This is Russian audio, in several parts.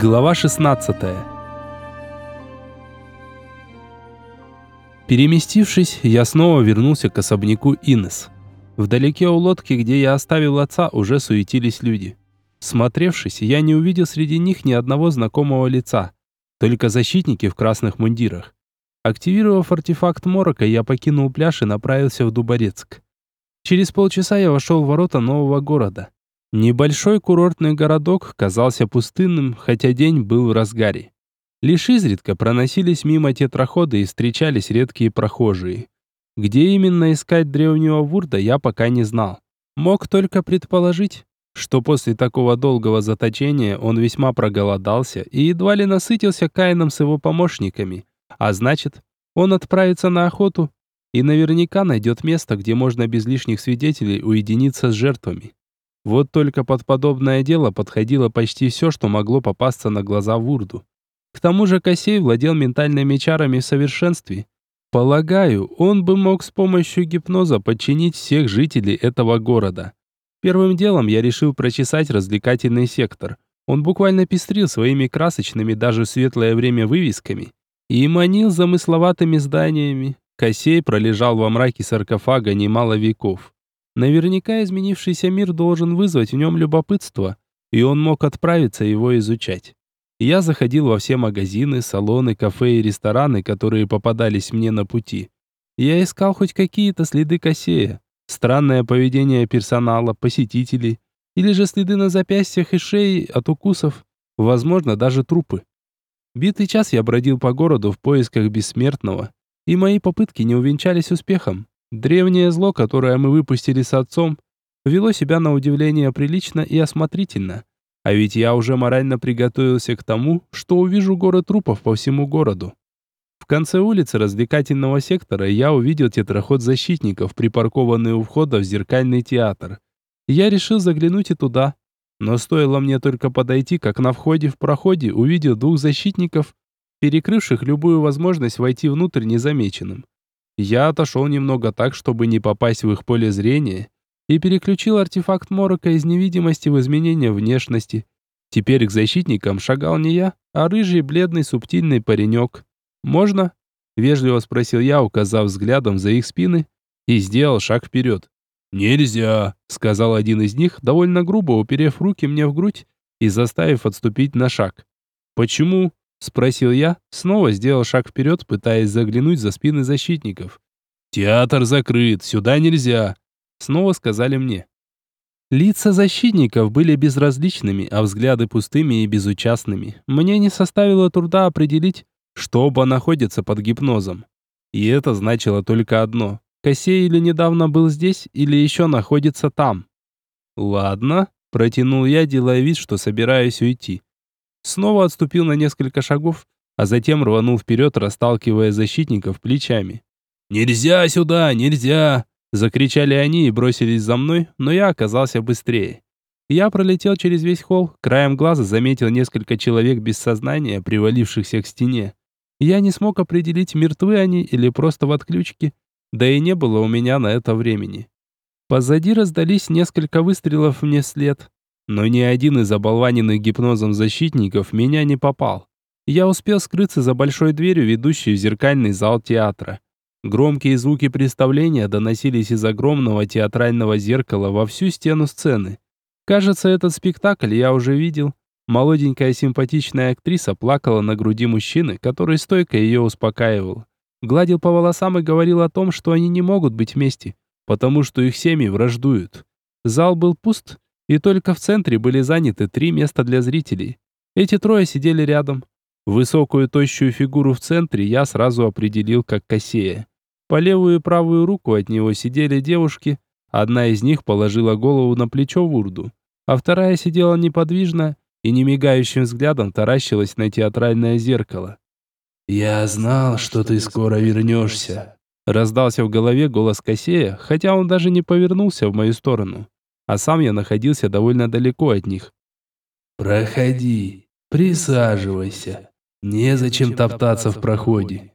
Глава 16. Переместившись, я снова вернулся к особняку Инес. Вдалеке у лодки, где я оставил отца, уже суетились люди. Смотревшись, я не увидел среди них ни одного знакомого лица, только защитники в красных мундирах. Активировав артефакт Морока, я покинул пляж и направился в Дуборецк. Через полчаса я вошел в ворота нового города. Небольшой курортный городок казался пустынным, хотя день был в разгаре. Лишь изредка проносились мимо тетраходы и встречались редкие прохожие. Где именно искать древнего Вурда, я пока не знал. Мог только предположить, что после такого долгого заточения он весьма проголодался и едва ли насытился Каином с его помощниками, а значит, он отправится на охоту и наверняка найдет место, где можно без лишних свидетелей уединиться с жертвами. Вот только под подобное дело подходило почти все, что могло попасться на глаза Вурду. К тому же Косей владел ментальными чарами в совершенстве. Полагаю, он бы мог с помощью гипноза подчинить всех жителей этого города. Первым делом я решил прочесать развлекательный сектор. Он буквально пестрил своими красочными даже в светлое время вывесками и манил замысловатыми зданиями. Косей пролежал во мраке саркофага немало веков. Наверняка изменившийся мир должен вызвать в нем любопытство, и он мог отправиться его изучать. Я заходил во все магазины, салоны, кафе и рестораны, которые попадались мне на пути. Я искал хоть какие-то следы косея, странное поведение персонала, посетителей, или же следы на запястьях и шее от укусов, возможно, даже трупы. Битый час я бродил по городу в поисках бессмертного, и мои попытки не увенчались успехом. Древнее зло, которое мы выпустили с отцом, вело себя на удивление прилично и осмотрительно. А ведь я уже морально приготовился к тому, что увижу горы трупов по всему городу. В конце улицы развлекательного сектора я увидел тетраход защитников, припаркованный у входа в зеркальный театр. Я решил заглянуть и туда. Но стоило мне только подойти, как на входе в проходе увидел двух защитников, перекрывших любую возможность войти внутрь незамеченным. Я отошел немного так, чтобы не попасть в их поле зрения, и переключил артефакт Морока из невидимости в изменение внешности. Теперь к защитникам шагал не я, а рыжий, бледный, субтильный паренек. «Можно?» — вежливо спросил я, указав взглядом за их спины, и сделал шаг вперед. «Нельзя», — сказал один из них, довольно грубо уперев руки мне в грудь и заставив отступить на шаг. «Почему?» Спросил я, снова сделал шаг вперед, пытаясь заглянуть за спины защитников. «Театр закрыт, сюда нельзя», — снова сказали мне. Лица защитников были безразличными, а взгляды пустыми и безучастными. Мне не составило труда определить, что оба находятся под гипнозом. И это значило только одно. Косей или недавно был здесь, или еще находится там. «Ладно», — протянул я, делая вид, что собираюсь уйти снова отступил на несколько шагов, а затем рванул вперед, расталкивая защитников плечами. «Нельзя сюда, нельзя!» Закричали они и бросились за мной, но я оказался быстрее. Я пролетел через весь холл, краем глаза заметил несколько человек без сознания, привалившихся к стене. Я не смог определить, мертвы они или просто в отключке, да и не было у меня на это времени. Позади раздались несколько выстрелов мне вслед. Но ни один из оболваненных гипнозом защитников меня не попал. Я успел скрыться за большой дверью, ведущей в зеркальный зал театра. Громкие звуки представления доносились из огромного театрального зеркала во всю стену сцены. Кажется, этот спектакль я уже видел. Молоденькая симпатичная актриса плакала на груди мужчины, который стойко ее успокаивал. Гладил по волосам и говорил о том, что они не могут быть вместе, потому что их семьи враждуют. Зал был пуст, и только в центре были заняты три места для зрителей. Эти трое сидели рядом. Высокую тощую фигуру в центре я сразу определил как Кассея. По левую и правую руку от него сидели девушки. Одна из них положила голову на плечо Вурду, а вторая сидела неподвижно и немигающим взглядом таращилась на театральное зеркало. «Я знал, что ты скоро вернешься», — раздался в голове голос Кассея, хотя он даже не повернулся в мою сторону а сам я находился довольно далеко от них. «Проходи, присаживайся, незачем топтаться в проходе».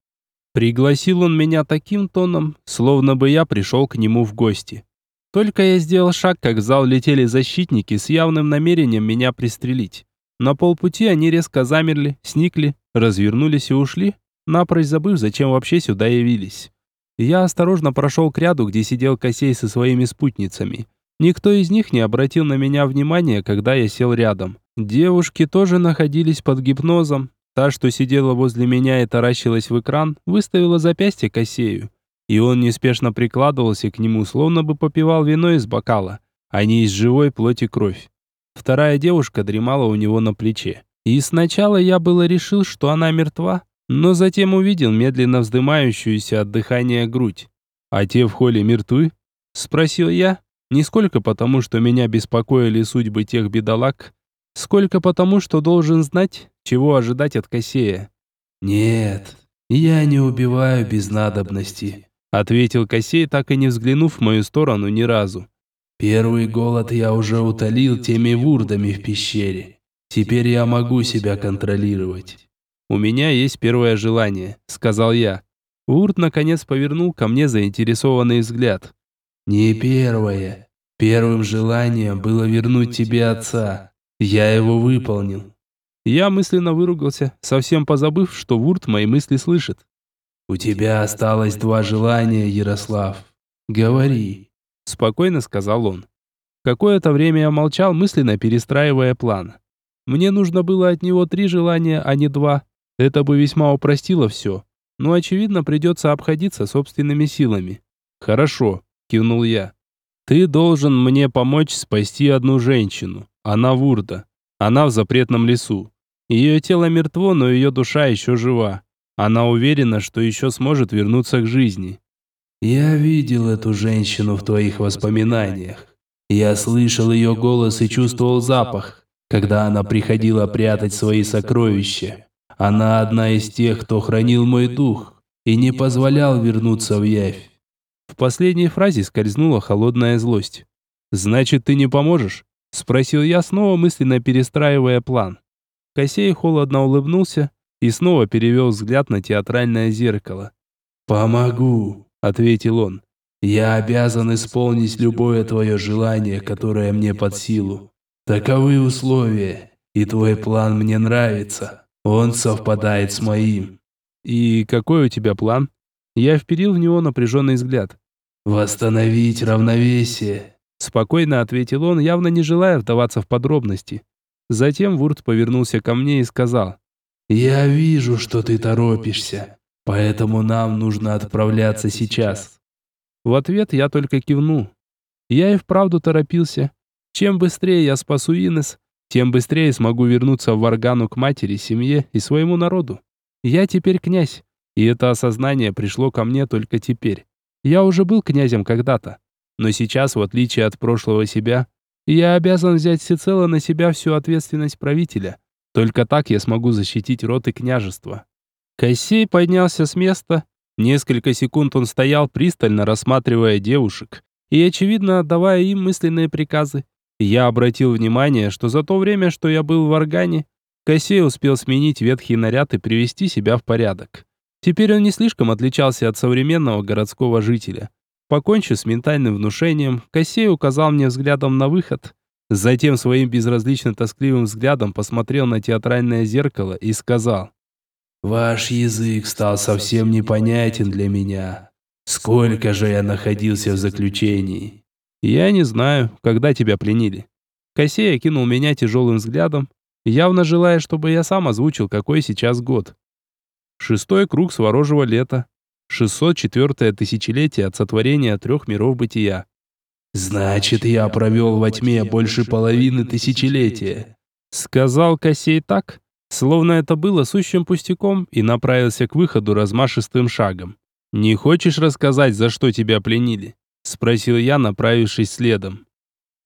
Пригласил он меня таким тоном, словно бы я пришел к нему в гости. Только я сделал шаг, как в зал летели защитники с явным намерением меня пристрелить. На полпути они резко замерли, сникли, развернулись и ушли, напрочь забыв, зачем вообще сюда явились. Я осторожно прошел к ряду, где сидел Косей со своими спутницами. Никто из них не обратил на меня внимания, когда я сел рядом. Девушки тоже находились под гипнозом. Та, что сидела возле меня и таращилась в экран, выставила запястье Косею. И он неспешно прикладывался к нему, словно бы попивал вино из бокала, а не из живой плоти кровь. Вторая девушка дремала у него на плече. И сначала я было решил, что она мертва, но затем увидел медленно вздымающуюся от дыхания грудь. «А те в холле мертвы?» – спросил я. Не сколько потому, что меня беспокоили судьбы тех бедолаг, сколько потому, что должен знать, чего ожидать от Косея. «Нет, я не убиваю без надобности», – ответил Косей, так и не взглянув в мою сторону ни разу. Первый голод я уже утолил теми вурдами в пещере. Теперь я могу себя контролировать. У меня есть первое желание, сказал я. Вурд наконец повернул ко мне заинтересованный взгляд. Не первое. Первым желанием было вернуть тебе отца. Я его выполнил. Я мысленно выругался, совсем позабыв, что Вурд мои мысли слышит. У тебя осталось два желания, Ярослав. Говори спокойно сказал он. Какое-то время я молчал, мысленно перестраивая план. Мне нужно было от него три желания, а не два. Это бы весьма упростило все. Но, очевидно, придется обходиться собственными силами. «Хорошо», — кивнул я. «Ты должен мне помочь спасти одну женщину. Она Вурда. Она в запретном лесу. Ее тело мертво, но ее душа еще жива. Она уверена, что еще сможет вернуться к жизни. Я видел эту женщину в твоих воспоминаниях. Я слышал ее голос и чувствовал запах, когда она приходила прятать свои сокровища. Она одна из тех, кто хранил мой дух и не позволял вернуться в явь. Последней фразе скользнула холодная злость. «Значит, ты не поможешь?» – спросил я, снова мысленно перестраивая план. Косей холодно улыбнулся и снова перевел взгляд на театральное зеркало. «Помогу», ответил он. Я обязан исполнить любое твое желание, которое мне под силу. Таковы условия, и твой план мне нравится. Он совпадает с моим. И какой у тебя план? Я вперил в него напряженный взгляд. Восстановить равновесие, спокойно ответил он, явно не желая вдаваться в подробности. Затем Вурт повернулся ко мне и сказал: "Я вижу, что ты торопишься. Поэтому нам нужно отправляться сейчас. В ответ я только кивну. Я и вправду торопился. Чем быстрее я спасу Инес, тем быстрее смогу вернуться в Варгану к матери, семье и своему народу. Я теперь князь, и это осознание пришло ко мне только теперь. Я уже был князем когда-то, но сейчас, в отличие от прошлого себя, я обязан взять всецело на себя всю ответственность правителя. Только так я смогу защитить род и княжество. Кассей поднялся с места. Несколько секунд он стоял, пристально рассматривая девушек и, очевидно, отдавая им мысленные приказы. Я обратил внимание, что за то время, что я был в Органе, Кассей успел сменить ветхий наряд и привести себя в порядок. Теперь он не слишком отличался от современного городского жителя. Покончив с ментальным внушением, Кассей указал мне взглядом на выход. Затем своим безразлично тоскливым взглядом посмотрел на театральное зеркало и сказал Ваш язык стал совсем непонятен для меня. Сколько же я находился в заключении? Я не знаю, когда тебя пленили. Косей окинул меня тяжелым взглядом, явно желая, чтобы я сам озвучил, какой сейчас год. Шестой круг сворожего лета. 604 тысячелетие от сотворения трех миров бытия. «Значит, я провел во тьме больше половины тысячелетия», — сказал Косей так, Словно это было сущим пустяком, и направился к выходу размашистым шагом. «Не хочешь рассказать, за что тебя пленили?» – спросил я, направившись следом.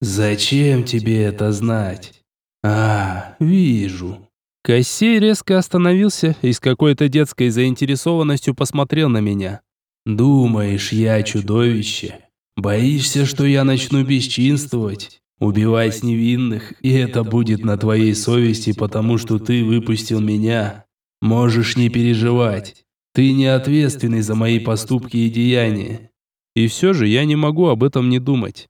«Зачем тебе это знать?» «А, вижу». Кассей резко остановился и с какой-то детской заинтересованностью посмотрел на меня. «Думаешь, я чудовище? Боишься, что я начну бесчинствовать? Убивать невинных, и это будет на твоей совести, потому что ты выпустил меня. Можешь не переживать. Ты не ответственный за мои поступки и деяния. И все же я не могу об этом не думать.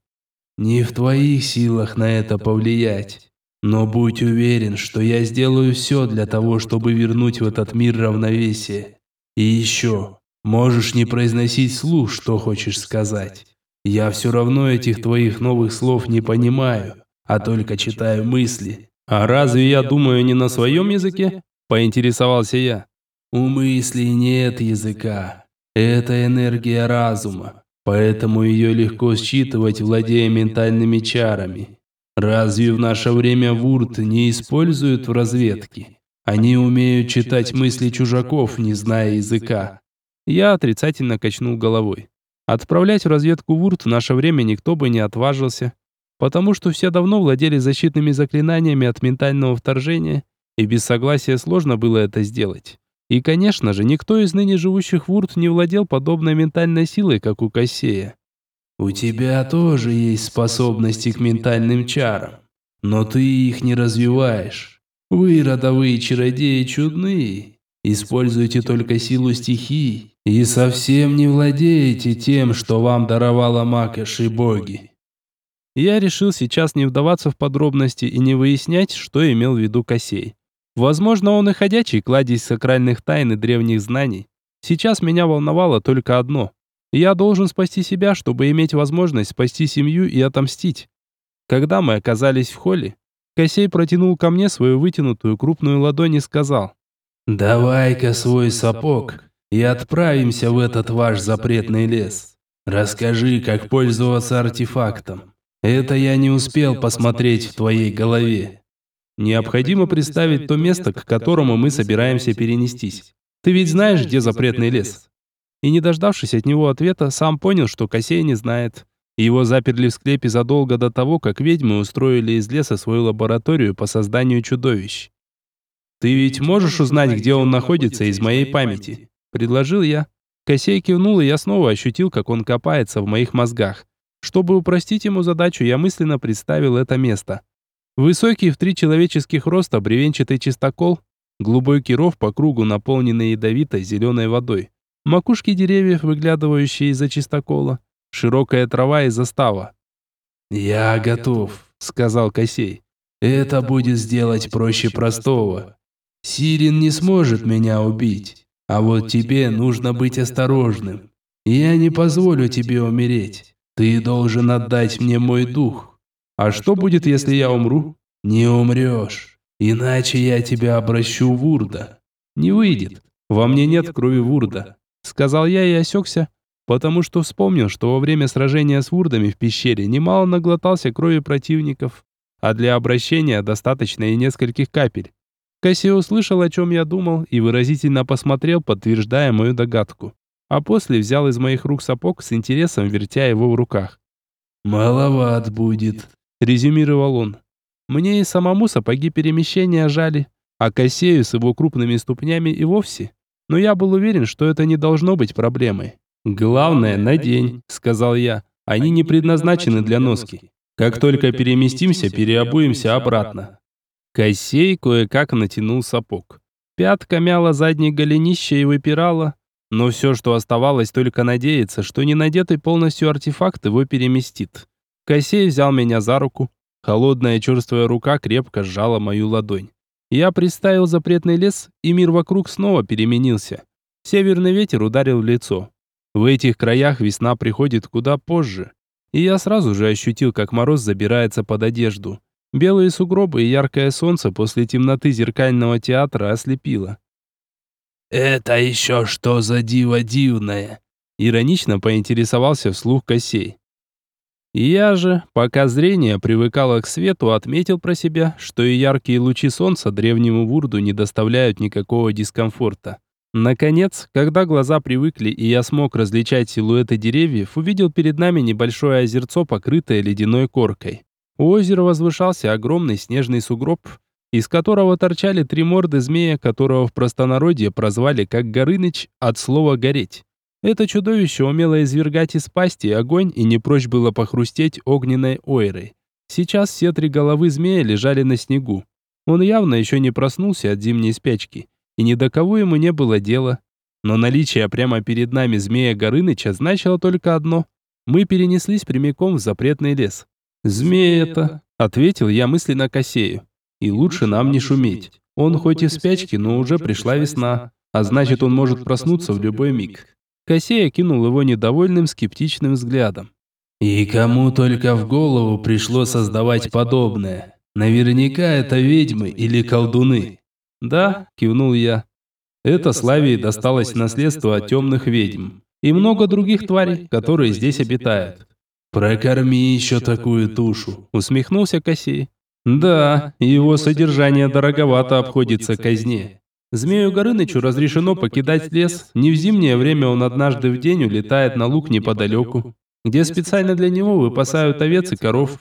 Не в твоих силах на это повлиять. Но будь уверен, что я сделаю все для того, чтобы вернуть в этот мир равновесие. И еще, можешь не произносить слух, что хочешь сказать. Я все равно этих твоих новых слов не понимаю, а только читаю мысли. А разве я думаю не на своем языке? Поинтересовался я. У мыслей нет языка. Это энергия разума, поэтому ее легко считывать, владея ментальными чарами. Разве в наше время вурт не используют в разведке? Они умеют читать мысли чужаков, не зная языка. Я отрицательно качнул головой. Отправлять в разведку вурт в наше время никто бы не отважился, потому что все давно владели защитными заклинаниями от ментального вторжения, и без согласия сложно было это сделать. И, конечно же, никто из ныне живущих вурт не владел подобной ментальной силой, как у Кассея. У тебя тоже есть способности к ментальным чарам, но ты их не развиваешь. Вы, родовые чародеи, чудные. Используете только силу стихий и совсем не владеете тем, что вам даровала Макэш и боги. Я решил сейчас не вдаваться в подробности и не выяснять, что имел в виду Косей. Возможно, он и ходячий кладезь сакральных тайн и древних знаний. Сейчас меня волновало только одно я должен спасти себя, чтобы иметь возможность спасти семью и отомстить. Когда мы оказались в холле, Косей протянул ко мне свою вытянутую крупную ладонь и сказал. «Давай-ка свой сапог и отправимся в этот ваш запретный лес. Расскажи, как пользоваться артефактом. Это я не успел посмотреть в твоей голове». Необходимо представить то место, к которому мы собираемся перенестись. Ты ведь знаешь, где запретный лес? И, не дождавшись от него ответа, сам понял, что Косей не знает. Его заперли в склепе задолго до того, как ведьмы устроили из леса свою лабораторию по созданию чудовищ. «Ты ведь можешь узнать, где он находится из моей памяти?» – предложил я. Косей кивнул, и я снова ощутил, как он копается в моих мозгах. Чтобы упростить ему задачу, я мысленно представил это место. Высокий в три человеческих роста бревенчатый чистокол, глубокий ров по кругу, наполненный ядовитой зеленой водой макушки деревьев, выглядывающие из-за чистокола, широкая трава и застава. «Я готов», — сказал Косей. «Это будет сделать проще простого. Сирин не сможет меня убить, а вот тебе нужно быть осторожным. Я не позволю тебе умереть. Ты должен отдать мне мой дух. А что будет, если я умру? Не умрешь, иначе я тебя обращу в Урда. Не выйдет. Во мне нет крови Вурда. Сказал я и осекся, потому что вспомнил, что во время сражения с вурдами в пещере немало наглотался крови противников, а для обращения достаточно и нескольких капель. Касси услышал, о чем я думал, и выразительно посмотрел, подтверждая мою догадку. А после взял из моих рук сапог с интересом, вертя его в руках. «Маловат будет», — резюмировал он. Мне и самому сапоги перемещения жали, а Кассею с его крупными ступнями и вовсе но я был уверен, что это не должно быть проблемой. «Главное, надень», — сказал я. «Они не предназначены для носки. Как только переместимся, переобуемся обратно». Косей кое-как натянул сапог. Пятка мяла заднее голенище и выпирала, но все, что оставалось, только надеяться, что не надетый полностью артефакт его переместит. Косей взял меня за руку. Холодная черствая рука крепко сжала мою ладонь. Я представил запретный лес, и мир вокруг снова переменился. Северный ветер ударил в лицо. В этих краях весна приходит куда позже. И я сразу же ощутил, как мороз забирается под одежду. Белые сугробы и яркое солнце после темноты зеркального театра ослепило. «Это еще что за диво дивное?» Иронично поинтересовался вслух Косей. Я же, пока зрение привыкало к свету, отметил про себя, что и яркие лучи солнца древнему Вурду не доставляют никакого дискомфорта. Наконец, когда глаза привыкли и я смог различать силуэты деревьев, увидел перед нами небольшое озерцо, покрытое ледяной коркой. У озера возвышался огромный снежный сугроб, из которого торчали три морды змея, которого в простонародье прозвали как Горыныч от слова «гореть». Это чудовище умело извергать из пасти огонь и не прочь было похрустеть огненной ойрой. Сейчас все три головы змея лежали на снегу. Он явно еще не проснулся от зимней спячки, и ни до кого ему не было дела. Но наличие прямо перед нами змея Горыныча значило только одно. Мы перенеслись прямиком в запретный лес. «Змея это», — ответил я мысленно Косею. и лучше нам не шуметь. Он хоть и в спячке, но уже пришла весна, а значит он может проснуться в любой миг. Косей окинул его недовольным скептичным взглядом. «И кому только в голову пришло создавать подобное? Наверняка это ведьмы или колдуны». «Да», – кивнул я. «Это Славии досталось наследство от темных ведьм и много других тварей, которые здесь обитают». «Прокорми еще такую тушу», – усмехнулся Косей. «Да, его содержание дороговато обходится казне. Змею Горынычу разрешено покидать лес, не в зимнее время он однажды в день улетает на луг неподалеку, где специально для него выпасают овец и коров.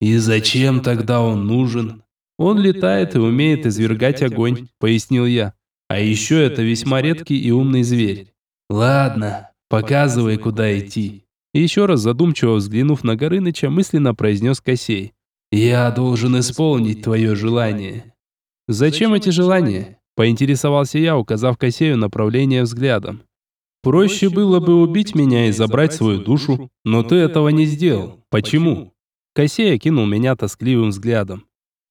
И зачем тогда он нужен? Он летает и умеет извергать огонь, пояснил я. А еще это весьма редкий и умный зверь. Ладно, показывай, куда идти. еще раз задумчиво взглянув на Горыныча, мысленно произнес Косей. Я должен исполнить твое желание. Зачем эти желания? Поинтересовался я, указав Косею направление взглядом. Проще было бы убить меня и забрать свою душу, но ты этого не сделал. Почему? Косей окинул меня тоскливым взглядом.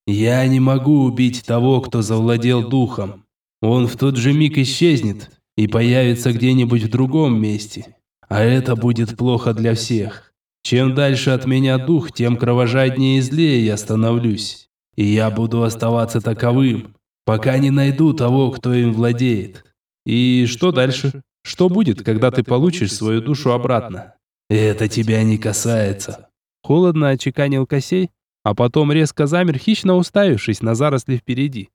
Я не могу убить того, кто завладел духом. Он в тот же миг исчезнет и появится где-нибудь в другом месте. А это будет плохо для всех. Чем дальше от меня дух, тем кровожаднее и злее я становлюсь. И я буду оставаться таковым, пока не найду того, кто им владеет. И что дальше? Что будет, когда ты получишь свою душу обратно? Это тебя не касается. Холодно очеканил Косей, а потом резко замер, хищно уставившись на заросли впереди.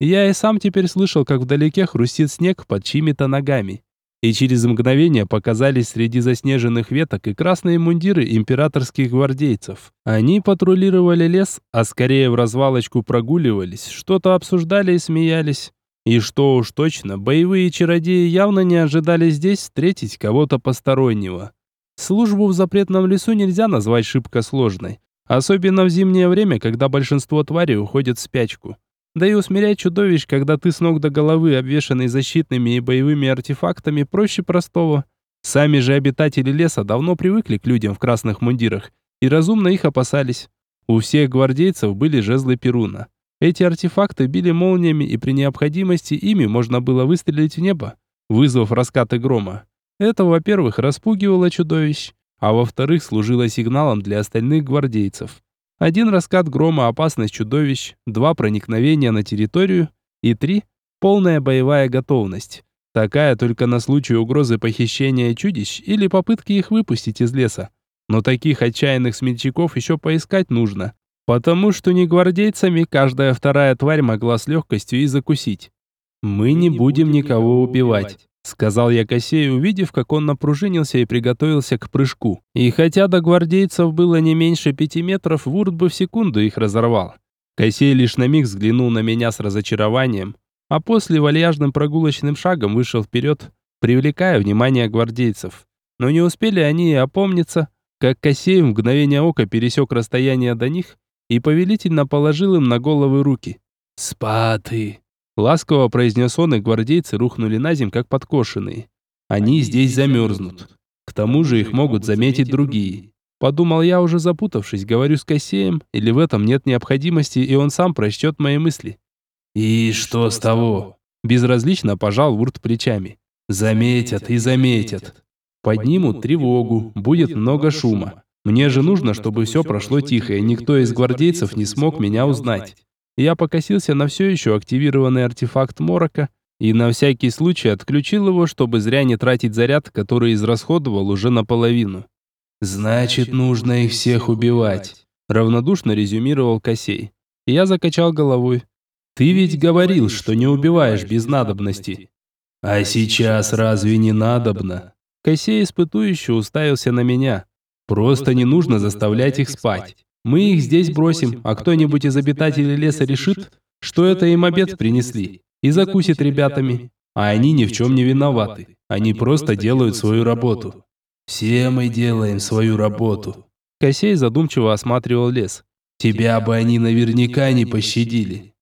Я и сам теперь слышал, как вдалеке хрустит снег под чьими-то ногами. И через мгновение показались среди заснеженных веток и красные мундиры императорских гвардейцев. Они патрулировали лес, а скорее в развалочку прогуливались, что-то обсуждали и смеялись. И что уж точно, боевые чародеи явно не ожидали здесь встретить кого-то постороннего. Службу в запретном лесу нельзя назвать шибко сложной. Особенно в зимнее время, когда большинство тварей уходят в спячку. Да и усмирять чудовищ, когда ты с ног до головы обвешанный защитными и боевыми артефактами, проще простого. Сами же обитатели леса давно привыкли к людям в красных мундирах и разумно их опасались. У всех гвардейцев были жезлы Перуна. Эти артефакты били молниями, и при необходимости ими можно было выстрелить в небо, вызвав раскаты грома. Это, во-первых, распугивало чудовищ, а во-вторых, служило сигналом для остальных гвардейцев. Один раскат грома – опасность чудовищ, два – проникновения на территорию и три – полная боевая готовность. Такая только на случай угрозы похищения чудищ или попытки их выпустить из леса. Но таких отчаянных смельчаков еще поискать нужно, Потому что не гвардейцами каждая вторая тварь могла с легкостью и закусить. «Мы не будем никого убивать», — сказал я Косею, увидев, как он напружинился и приготовился к прыжку. И хотя до гвардейцев было не меньше пяти метров, Вурт бы в секунду их разорвал. Косей лишь на миг взглянул на меня с разочарованием, а после вальяжным прогулочным шагом вышел вперед, привлекая внимание гвардейцев. Но не успели они и опомниться, как Косей в мгновение ока пересек расстояние до них и повелительно положил им на головы руки. «Спаты!» Ласково произнес он, и гвардейцы рухнули на земь, как подкошенные. Они здесь замерзнут. К тому же их могут заметить другие. Подумал я, уже запутавшись, говорю с Кассеем, или в этом нет необходимости, и он сам прочтет мои мысли. «И что с того?» Безразлично пожал Вурт плечами. «Заметят и заметят. Поднимут тревогу, будет много шума. Мне же нужно, чтобы все прошло тихо, и никто из гвардейцев не смог меня узнать. Я покосился на все еще активированный артефакт Морока и на всякий случай отключил его, чтобы зря не тратить заряд, который израсходовал уже наполовину. «Значит, нужно их всех убивать», — равнодушно резюмировал Косей. Я закачал головой. «Ты ведь говорил, что не убиваешь без надобности». «А сейчас разве не надобно?» Косей испытующе уставился на меня. Просто не нужно заставлять их спать. Мы их здесь бросим, а кто-нибудь из обитателей леса решит, что это им обед принесли, и закусит ребятами. А они ни в чем не виноваты. Они просто делают свою работу. Все мы делаем свою работу. Косей задумчиво осматривал лес. Тебя бы они наверняка не пощадили.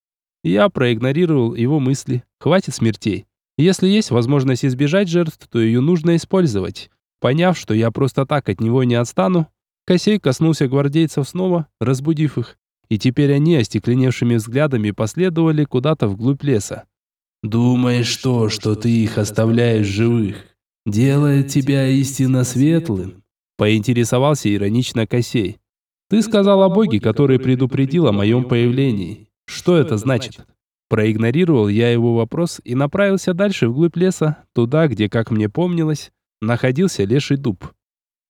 Я проигнорировал его мысли. Хватит смертей. Если есть возможность избежать жертв, то ее нужно использовать. Поняв, что я просто так от него не отстану, Косей коснулся гвардейцев снова, разбудив их, и теперь они остекленевшими взглядами последовали куда-то вглубь леса. «Думаешь то, что ты их оставляешь живых, делает тебя истинно светлым?» Поинтересовался иронично Косей. «Ты сказал о Боге, который предупредил о моем появлении. Что это значит?» Проигнорировал я его вопрос и направился дальше вглубь леса, туда, где, как мне помнилось, находился леший дуб.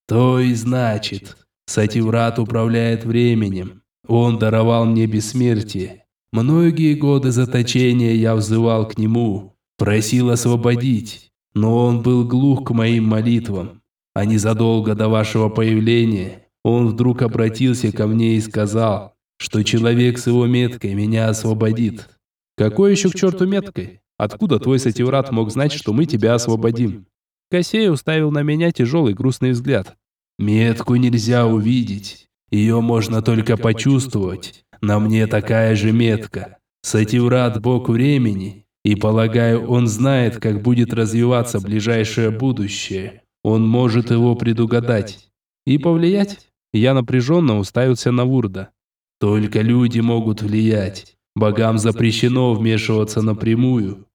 «То и значит, Сативрат управляет временем. Он даровал мне бессмертие. Многие годы заточения я взывал к нему, просил освободить, но он был глух к моим молитвам. А незадолго до вашего появления он вдруг обратился ко мне и сказал, что человек с его меткой меня освободит. Какой еще к черту меткой? Откуда твой сативрат мог знать, что мы тебя освободим? Косей уставил на меня тяжелый грустный взгляд. Метку нельзя увидеть. Ее можно только почувствовать. На мне такая же метка. Сативрат – бог времени. И полагаю, он знает, как будет развиваться ближайшее будущее. Он может его предугадать. И повлиять? Я напряженно уставился на Вурда. Только люди могут влиять. Богам запрещено вмешиваться напрямую.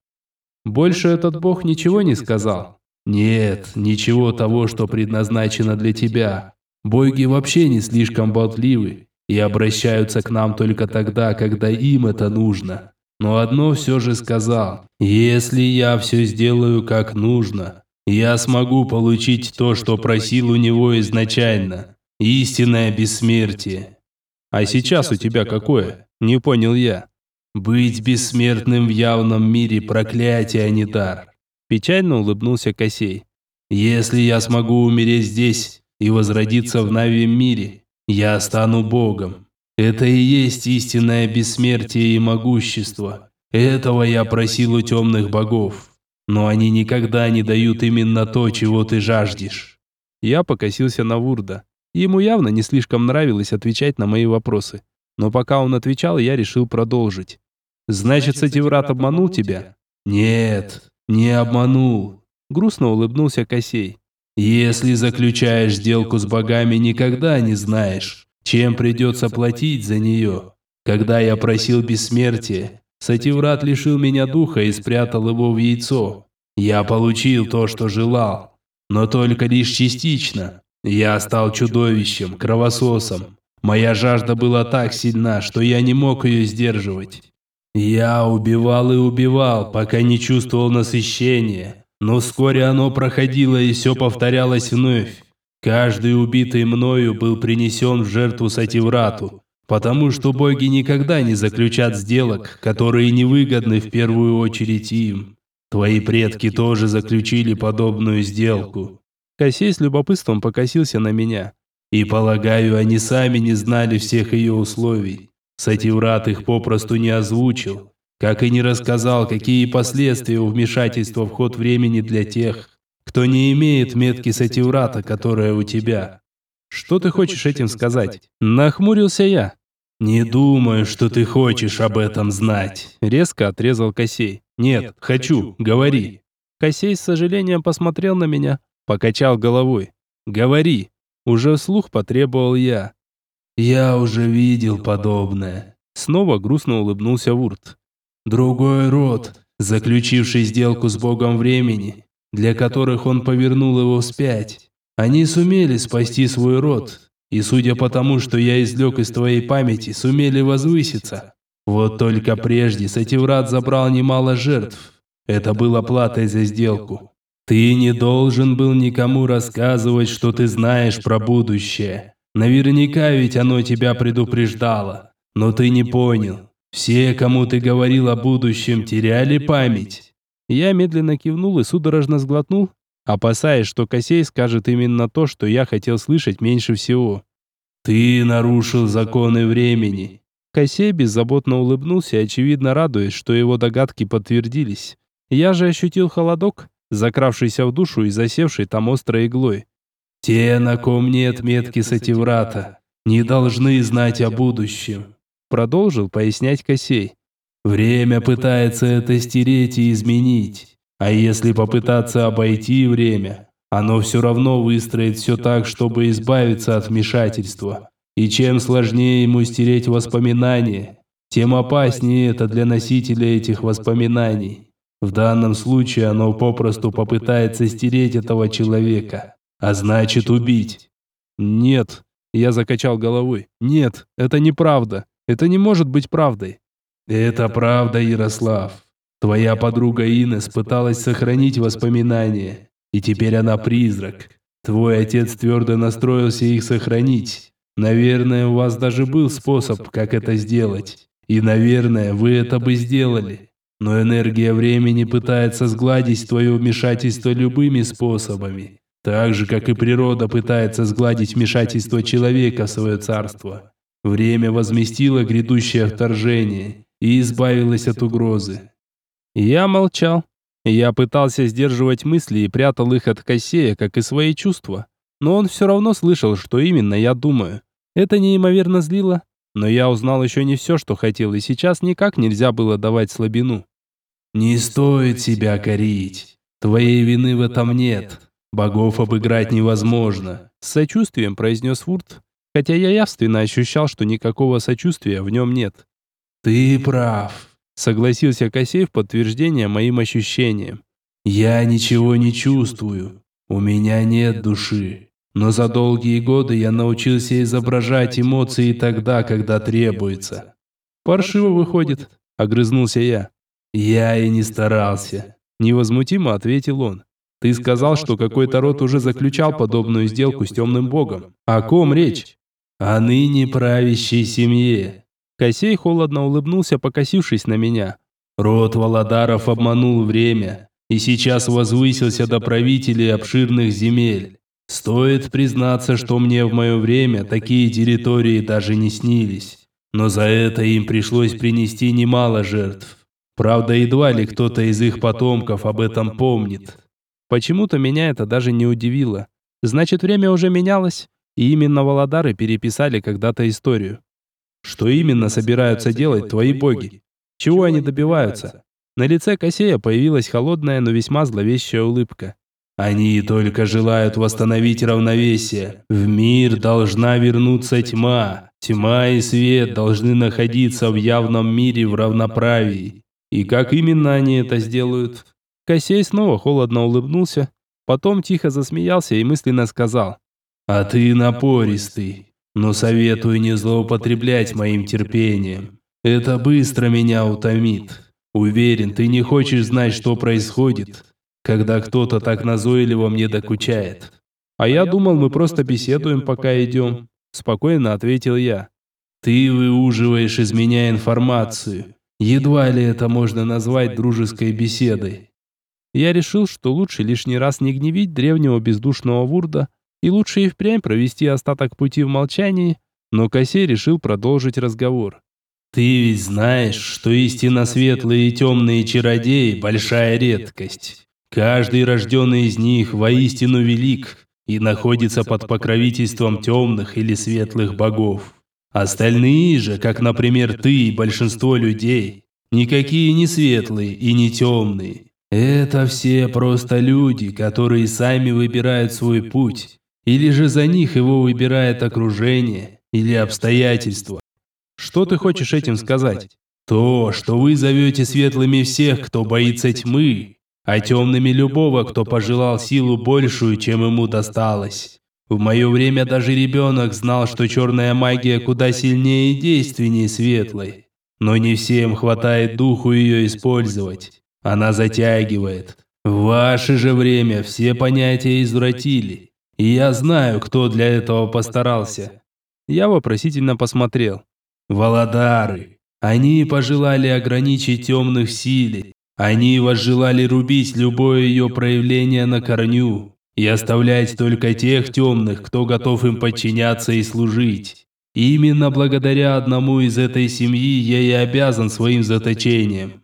Больше этот бог ничего не сказал? Нет, ничего того, что предназначено для тебя. Боги вообще не слишком болтливы и обращаются к нам только тогда, когда им это нужно. Но одно все же сказал. Если я все сделаю как нужно, я смогу получить то, что просил у него изначально. Истинное бессмертие. А сейчас у тебя какое? Не понял я. Быть бессмертным в явном мире проклятие, а не дар. Печально улыбнулся Косей. Если я смогу умереть здесь и возродиться в Навьем мире, я стану Богом. Это и есть истинное бессмертие и могущество. Этого я просил у темных богов. Но они никогда не дают именно то, чего ты жаждешь. Я покосился на Вурда. Ему явно не слишком нравилось отвечать на мои вопросы. Но пока он отвечал, я решил продолжить. Значит, Сативрат обманул тебя? Нет, не обманул. Грустно улыбнулся Косей. Если заключаешь сделку с богами, никогда не знаешь, чем придется платить за нее. Когда я просил бессмертия, Сативрат лишил меня духа и спрятал его в яйцо. Я получил то, что желал, но только лишь частично. Я стал чудовищем, кровососом. Моя жажда была так сильна, что я не мог ее сдерживать. Я убивал и убивал, пока не чувствовал насыщения. Но вскоре оно проходило и все повторялось вновь. Каждый убитый мною был принесен в жертву Сативрату, потому что боги никогда не заключат сделок, которые невыгодны в первую очередь им. Твои предки тоже заключили подобную сделку. Косей с любопытством покосился на меня. И полагаю, они сами не знали всех ее условий. Сативрат их попросту не озвучил, как и не рассказал, какие последствия у вмешательства в ход времени для тех, кто не имеет метки Сативрата, которая у тебя. Что ты хочешь этим сказать? Нахмурился я. Не думаю, что ты хочешь об этом знать. Резко отрезал Косей. Нет, хочу, говори. Косей с сожалением посмотрел на меня, покачал головой. Говори. Уже вслух потребовал я. «Я уже видел подобное». Снова грустно улыбнулся Вурт. «Другой род, заключивший сделку с богом времени, для которых он повернул его вспять. Они сумели спасти свой род, и судя по тому, что я извлек из твоей памяти, сумели возвыситься. Вот только прежде Сативрат забрал немало жертв. Это было платой за сделку. Ты не должен был никому рассказывать, что ты знаешь про будущее. Наверняка ведь оно тебя предупреждало. Но ты не понял. Все, кому ты говорил о будущем, теряли память. Я медленно кивнул и судорожно сглотнул, опасаясь, что Косей скажет именно то, что я хотел слышать меньше всего. «Ты нарушил законы времени». Косей беззаботно улыбнулся, очевидно радуясь, что его догадки подтвердились. Я же ощутил холодок, закравшийся в душу и засевший там острой иглой. Те, на ком нет метки Сативрата, не должны знать о будущем. Продолжил пояснять Косей. Время пытается это стереть и изменить. А если попытаться обойти время, оно все равно выстроит все так, чтобы избавиться от вмешательства. И чем сложнее ему стереть воспоминания, тем опаснее это для носителя этих воспоминаний. В данном случае оно попросту попытается стереть этого человека, а значит убить. Нет, я закачал головой. Нет, это неправда. Это не может быть правдой. Это правда, Ярослав. Твоя подруга Инес пыталась сохранить воспоминания, и теперь она призрак. Твой отец твердо настроился их сохранить. Наверное, у вас даже был способ, как это сделать. И, наверное, вы это бы сделали. Но энергия времени пытается сгладить твое вмешательство любыми способами. Так же, как и природа пытается сгладить вмешательство человека в свое царство. Время возместило грядущее вторжение и избавилось от угрозы. Я молчал. Я пытался сдерживать мысли и прятал их от Кассея, как и свои чувства. Но он все равно слышал, что именно я думаю. Это неимоверно злило, но я узнал еще не все, что хотел, и сейчас никак нельзя было давать слабину. «Не стоит себя корить. Твоей вины в этом нет. Богов обыграть невозможно», — с сочувствием произнес Вурт, хотя я явственно ощущал, что никакого сочувствия в нем нет. «Ты прав», — согласился Косей в подтверждение моим ощущениям. «Я ничего не чувствую. У меня нет души. Но за долгие годы я научился изображать эмоции тогда, когда требуется. Паршиво выходит, огрызнулся я. Я и не старался, невозмутимо ответил он. Ты сказал, что какой-то род уже заключал подобную сделку с темным богом. О ком речь? О ныне правящей семье. Косей холодно улыбнулся, покосившись на меня. Род Володаров обманул время и сейчас возвысился до правителей обширных земель. Стоит признаться, что мне в мое время такие территории даже не снились. Но за это им пришлось принести немало жертв. Правда, едва ли кто-то из их потомков об этом помнит. Почему-то меня это даже не удивило. Значит, время уже менялось, и именно Володары переписали когда-то историю. Что именно собираются делать твои боги? Чего они добиваются? На лице Косея появилась холодная, но весьма зловещая улыбка. Они только желают восстановить равновесие. В мир должна вернуться тьма. Тьма и свет должны находиться в явном мире в равноправии. И как именно они это сделают? Косей снова холодно улыбнулся, потом тихо засмеялся и мысленно сказал. «А ты напористый, но советую не злоупотреблять моим терпением. Это быстро меня утомит. Уверен, ты не хочешь знать, что происходит, когда кто-то так назойливо мне докучает. А я думал, мы просто беседуем, пока идем. Спокойно ответил я. Ты выуживаешь из меня информацию. Едва ли это можно назвать дружеской беседой. Я решил, что лучше лишний раз не гневить древнего бездушного вурда, и лучше и впрямь провести остаток пути в молчании, но Косей решил продолжить разговор. «Ты ведь знаешь, что истинно светлые и темные чародеи – большая редкость. Каждый рожденный из них воистину велик и находится под покровительством темных или светлых богов. Остальные же, как, например, ты и большинство людей, никакие не светлые и не темные. Это все просто люди, которые сами выбирают свой путь, или же за них его выбирает окружение или обстоятельства. Что ты хочешь этим сказать? То, что вы зовете светлыми всех, кто боится тьмы, а темными любого, кто пожелал силу большую, чем ему досталось. В мое время даже ребенок знал, что черная магия куда сильнее и действеннее светлой. Но не всем хватает духу ее использовать. Она затягивает. В ваше же время все понятия извратили. И я знаю, кто для этого постарался. Я вопросительно посмотрел. Володары. Они пожелали ограничить темных силе они возжелали рубить любое ее проявление на корню и оставлять только тех темных, кто готов им подчиняться и служить. Именно благодаря одному из этой семьи я и обязан своим заточением.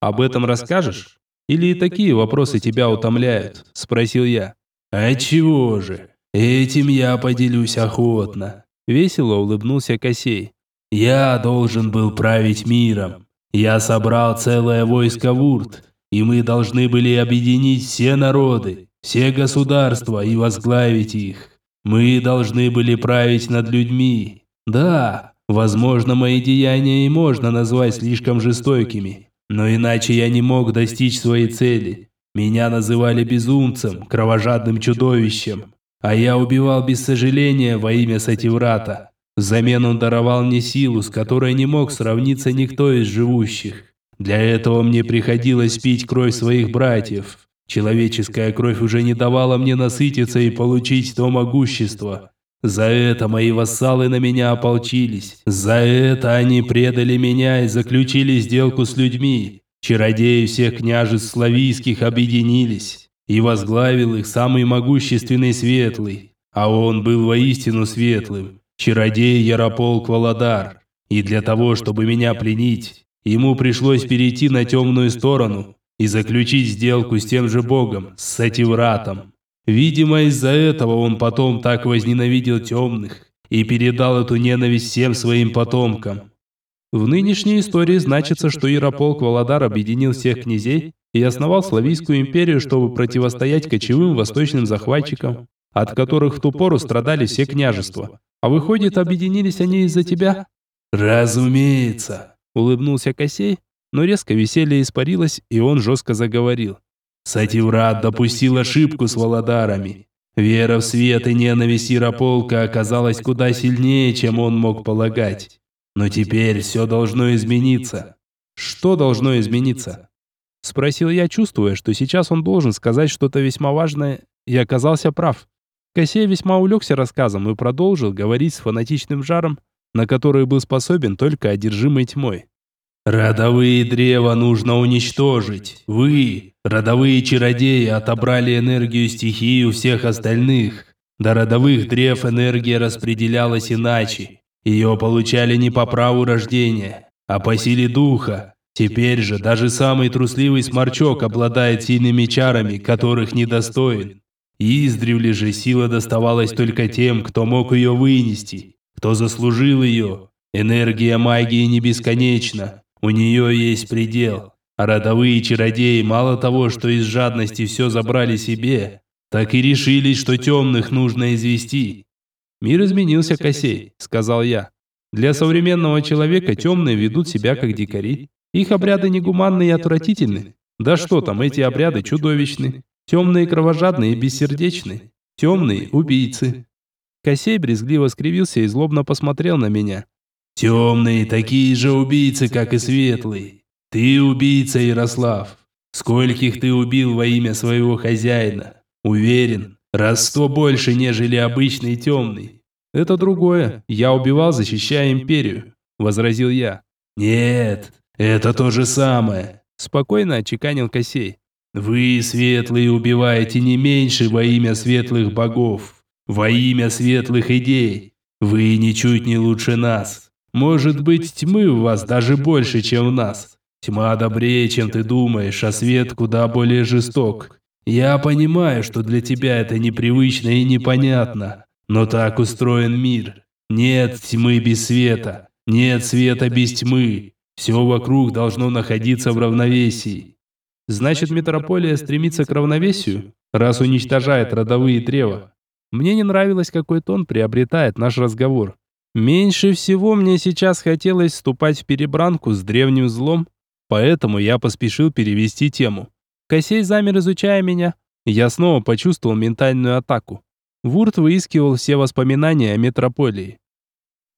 Об этом расскажешь? Или и такие вопросы тебя утомляют? Спросил я. А чего же? Этим я поделюсь охотно. Весело улыбнулся Косей. Я должен был править миром. Я собрал целое войско Вурт, и мы должны были объединить все народы, все государства и возглавить их. Мы должны были править над людьми, Да, возможно, мои деяния и можно назвать слишком жестокими, но иначе я не мог достичь своей цели. Меня называли безумцем, кровожадным чудовищем, а я убивал без сожаления во имя Сативрата. Взамен он даровал мне силу, с которой не мог сравниться никто из живущих. Для этого мне приходилось пить кровь своих братьев. Человеческая кровь уже не давала мне насытиться и получить то могущество. За это мои вассалы на меня ополчились. За это они предали меня и заключили сделку с людьми. Чародеи всех княжеств славийских объединились, и возглавил их самый могущественный Светлый. А он был воистину светлым, чародей Ярополк Володар. И для того, чтобы меня пленить, ему пришлось перейти на темную сторону и заключить сделку с тем же богом, с Сативратом. Видимо, из-за этого он потом так возненавидел темных и передал эту ненависть всем своим потомкам. В нынешней истории значится, что Ярополк Володар объединил всех князей и основал Славийскую империю, чтобы противостоять кочевым восточным захватчикам, от которых в ту пору страдали все княжества. А выходит, объединились они из-за тебя? Разумеется, улыбнулся Косей, но резко веселье испарилось, и он жестко заговорил. Сативрат допустил ошибку с Володарами. Вера в свет и ненависть Ярополка оказалась куда сильнее, чем он мог полагать. Но теперь все должно измениться. Что должно измениться? Спросил я, чувствуя, что сейчас он должен сказать что-то весьма важное, и оказался прав. Косей весьма увлекся рассказом и продолжил говорить с фанатичным жаром, на который был способен только одержимый тьмой. Родовые древа нужно уничтожить. Вы, родовые чародеи, отобрали энергию стихии у всех остальных. До родовых древ энергия распределялась иначе. Ее получали не по праву рождения, а по силе духа. Теперь же даже самый трусливый сморчок обладает сильными чарами, которых недостоин. Издревле же сила доставалась только тем, кто мог ее вынести, кто заслужил ее. Энергия магии не бесконечна, у нее есть предел. Родовые чародеи мало того, что из жадности все забрали себе, так и решились, что темных нужно извести. «Мир изменился, Косей», — сказал я. «Для современного человека темные ведут себя как дикари. Их обряды негуманны и отвратительны. Да что там, эти обряды чудовищны. Темные кровожадные и бессердечны. Темные убийцы». Косей брезгливо скривился и злобно посмотрел на меня. Темные такие же убийцы, как и светлые. Ты убийца, Ярослав. Скольких ты убил во имя своего хозяина? Уверен, раз сто больше, нежели обычный темный. Это другое. Я убивал, защищая империю, возразил я. Нет, это то же самое, спокойно отчеканил Косей. Вы, светлые, убиваете не меньше во имя светлых богов, во имя светлых идей. Вы ничуть не лучше нас. Может быть, тьмы в вас даже больше, чем в нас. Тьма добрее, чем ты думаешь, а свет куда более жесток. Я понимаю, что для тебя это непривычно и непонятно, но так устроен мир. Нет тьмы без света, нет света без тьмы. Все вокруг должно находиться в равновесии. Значит, метрополия стремится к равновесию, раз уничтожает родовые древа. Мне не нравилось, какой тон приобретает наш разговор. Меньше всего мне сейчас хотелось вступать в перебранку с древним злом, поэтому я поспешил перевести тему. Косей замер, изучая меня. Я снова почувствовал ментальную атаку. Вурт выискивал все воспоминания о метрополии.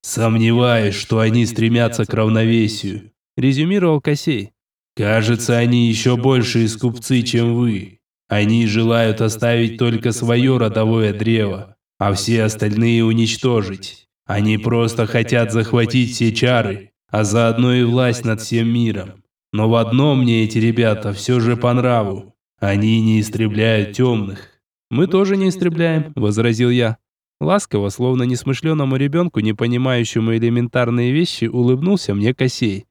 «Сомневаюсь, что они стремятся к равновесию», – резюмировал Косей. «Кажется, они еще больше искупцы, чем вы. Они желают оставить только свое родовое древо, а все остальные уничтожить. Они просто хотят захватить все чары, а заодно и власть над всем миром. Но в одном мне эти ребята все же по нраву. Они не истребляют темных. «Мы тоже не истребляем», – возразил я. Ласково, словно несмышленному ребенку, не понимающему элементарные вещи, улыбнулся мне Косей.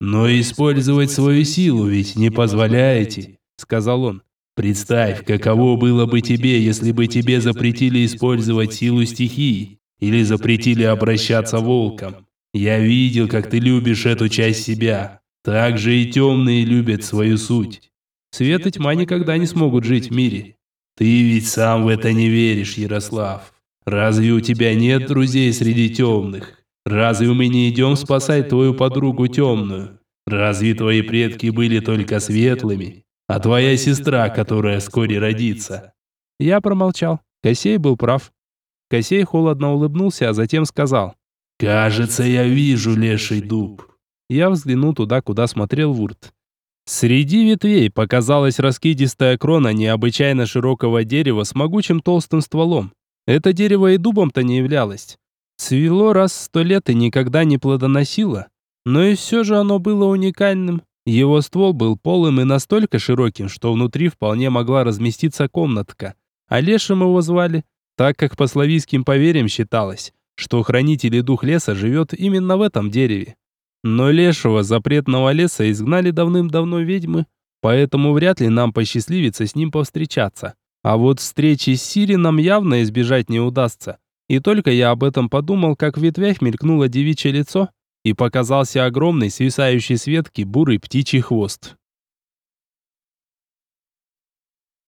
«Но использовать свою силу ведь не позволяете», – сказал он. «Представь, каково было бы тебе, если бы тебе запретили использовать силу стихии. Или запретили обращаться волком. Я видел, как ты любишь эту часть себя. Так же и темные любят свою суть. Свет и тьма никогда не смогут жить в мире. Ты ведь сам в это не веришь, Ярослав. Разве у тебя нет друзей среди темных? Разве мы не идем спасать твою подругу темную? Разве твои предки были только светлыми? А твоя сестра, которая вскоре родится?» Я промолчал. Косей был прав. Косей холодно улыбнулся, а затем сказал. «Кажется, я вижу леший дуб». Я взглянул туда, куда смотрел Вурт. Среди ветвей показалась раскидистая крона необычайно широкого дерева с могучим толстым стволом. Это дерево и дубом-то не являлось. Цвело раз сто лет и никогда не плодоносило. Но и все же оно было уникальным. Его ствол был полым и настолько широким, что внутри вполне могла разместиться комнатка. А лешим его звали, так как по славийским поверьям считалось, что хранитель и дух леса живет именно в этом дереве. Но лешего запретного леса изгнали давным-давно ведьмы, поэтому вряд ли нам посчастливится с ним повстречаться. А вот встречи с Сири нам явно избежать не удастся. И только я об этом подумал, как в ветвях мелькнуло девичье лицо, и показался огромный свисающий с ветки бурый птичий хвост.